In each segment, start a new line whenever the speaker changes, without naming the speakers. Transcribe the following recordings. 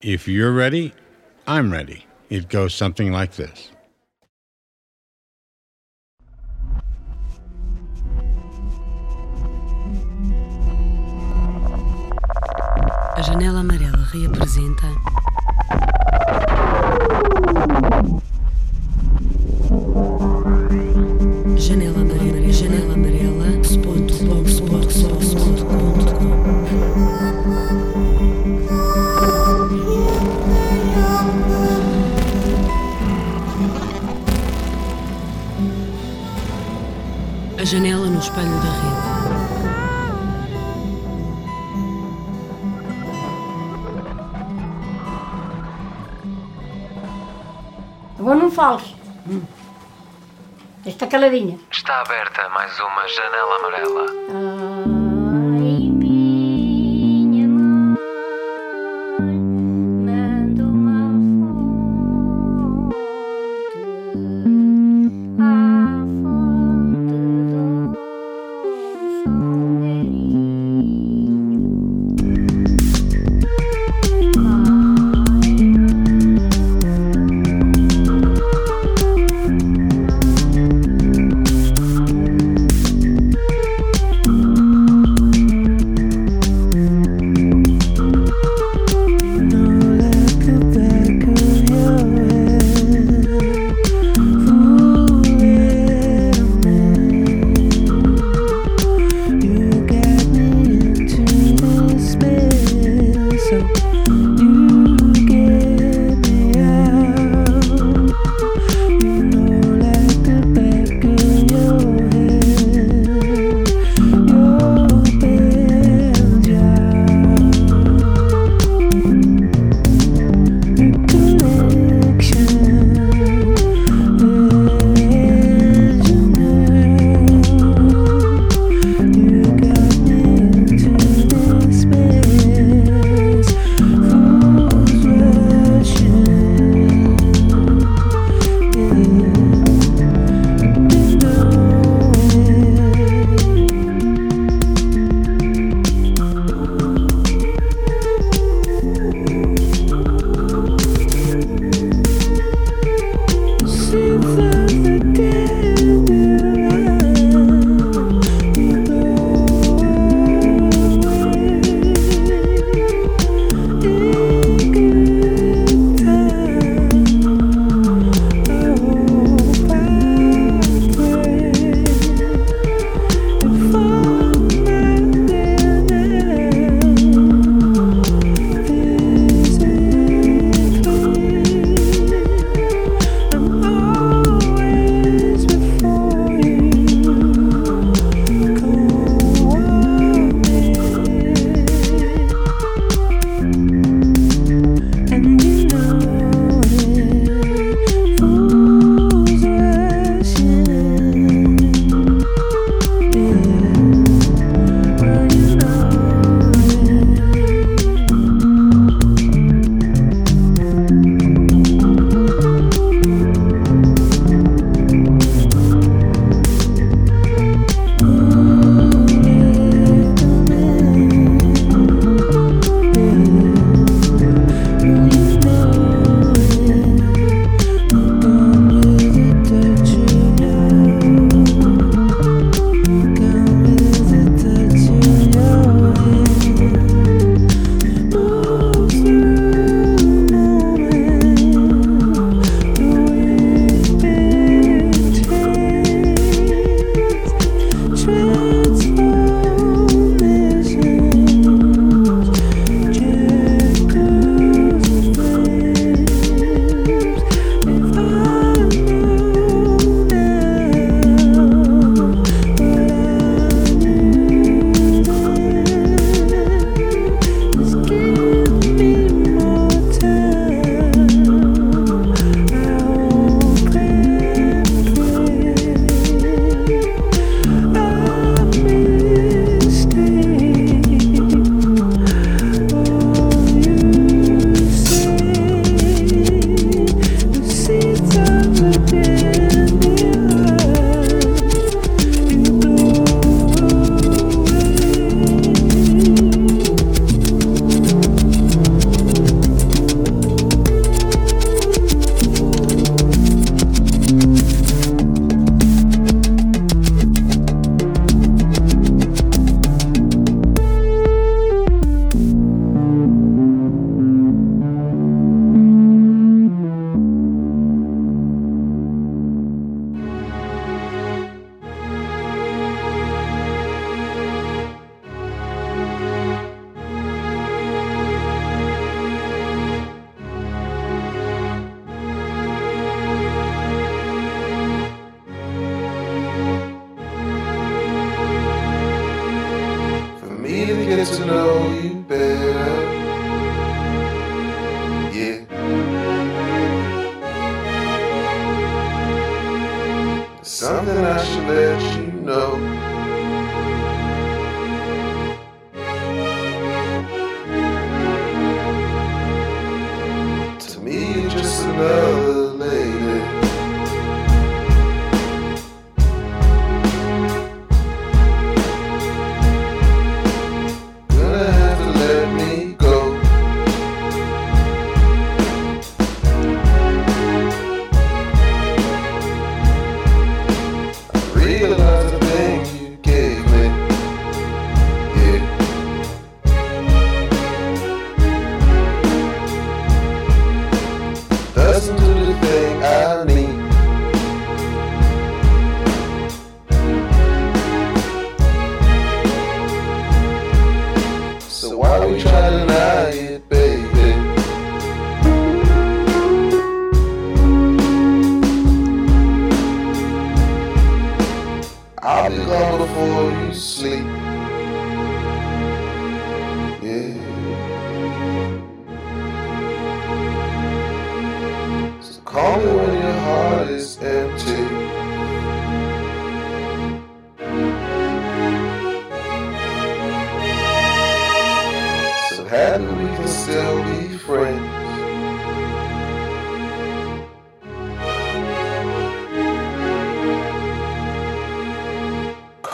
If you're ready, I'm ready. It goes something like this.
A janela amarela reapresenta. No espelho da rede.
Agora não fales. Hum. Está caladinha.
Está aberta mais uma janela amarela.
Ai,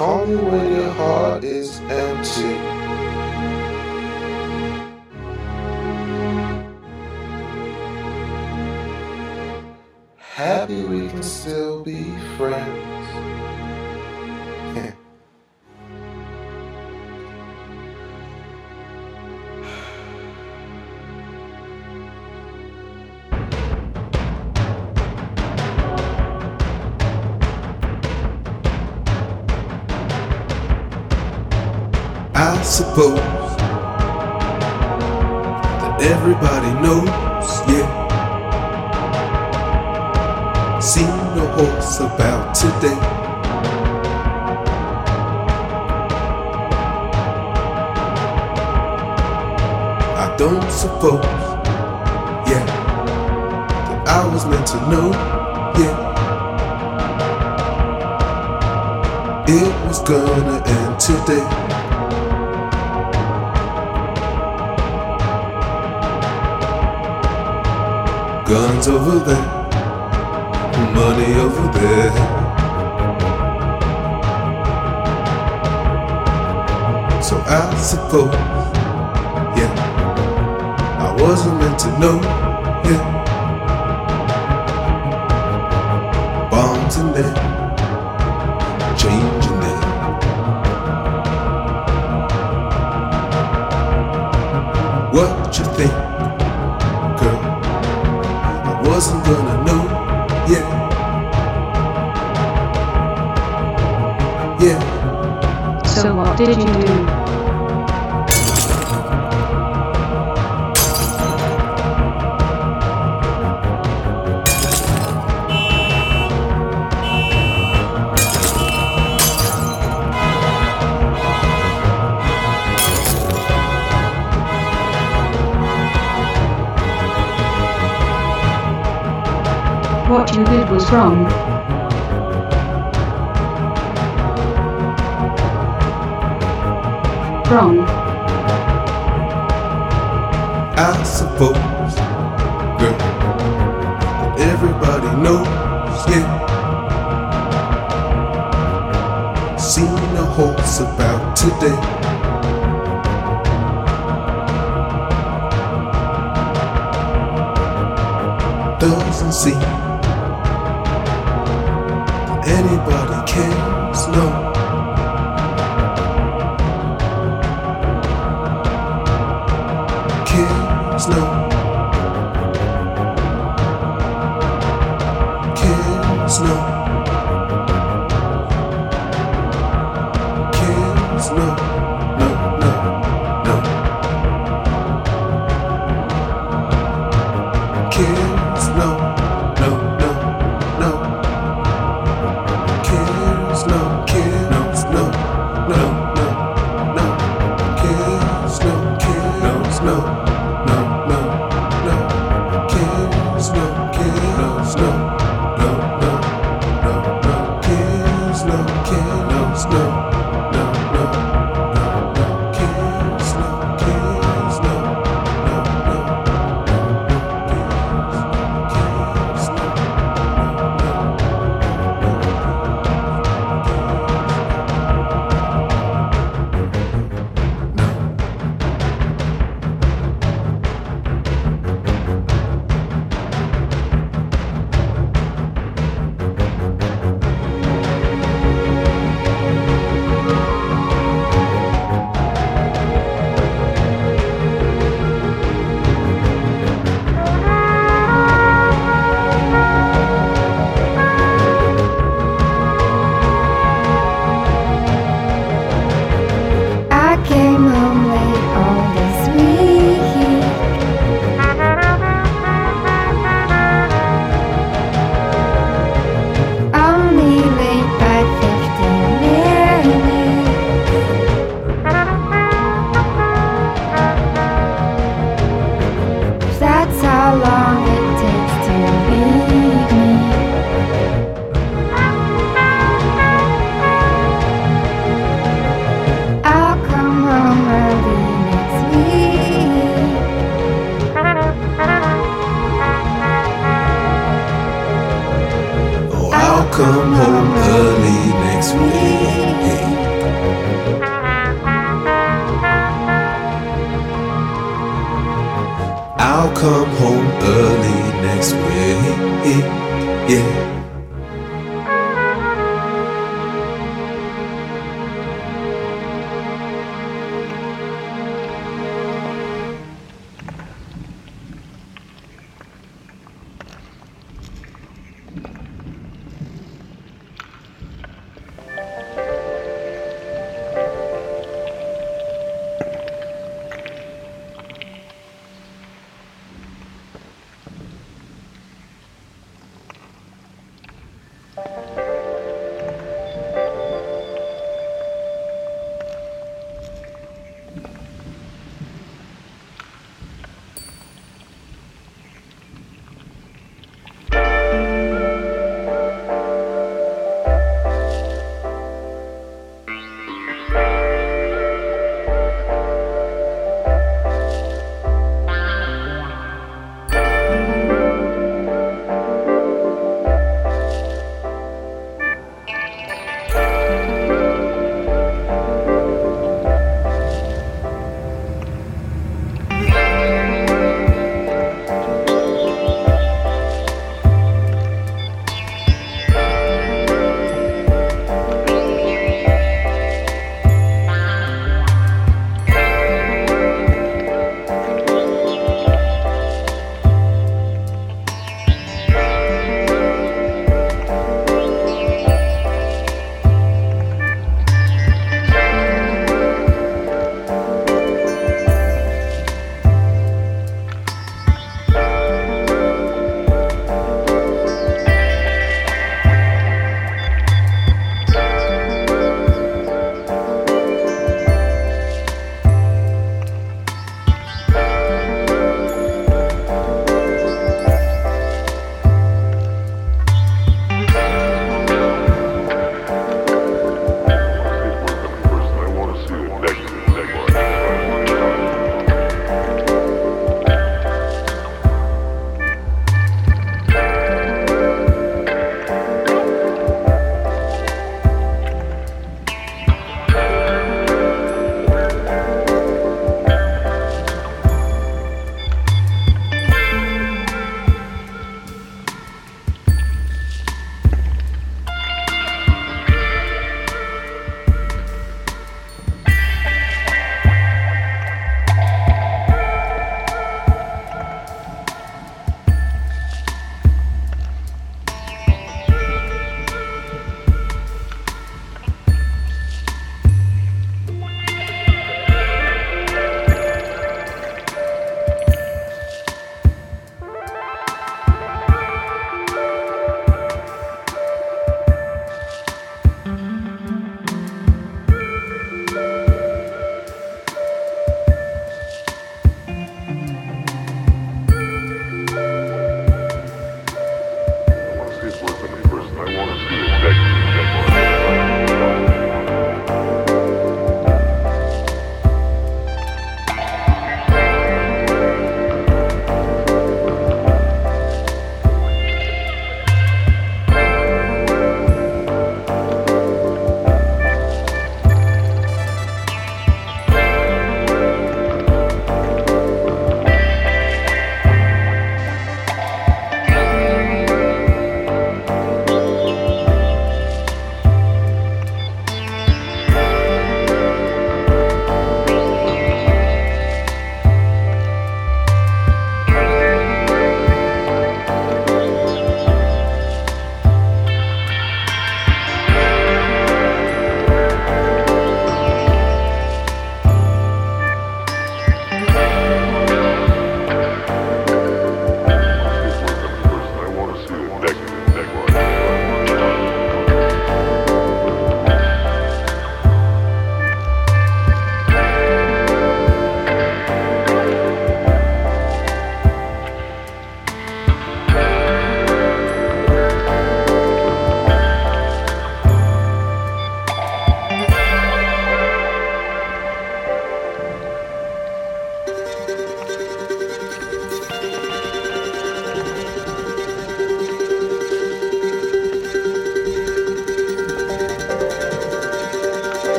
Call me when your heart is empty. Happy we can still be friends.
Suppose that everybody knows, yeah. Seen a horse about today. I don't suppose, yeah, that I was meant to know, yeah. It was gonna end today. Guns over there, money over there. So I suppose, yeah, I wasn't meant to know, yeah. Bombs in there, you
was wrong. Wrong.
I suppose, girl, everybody knows, yeah. Seen a horse about today. Doesn't seem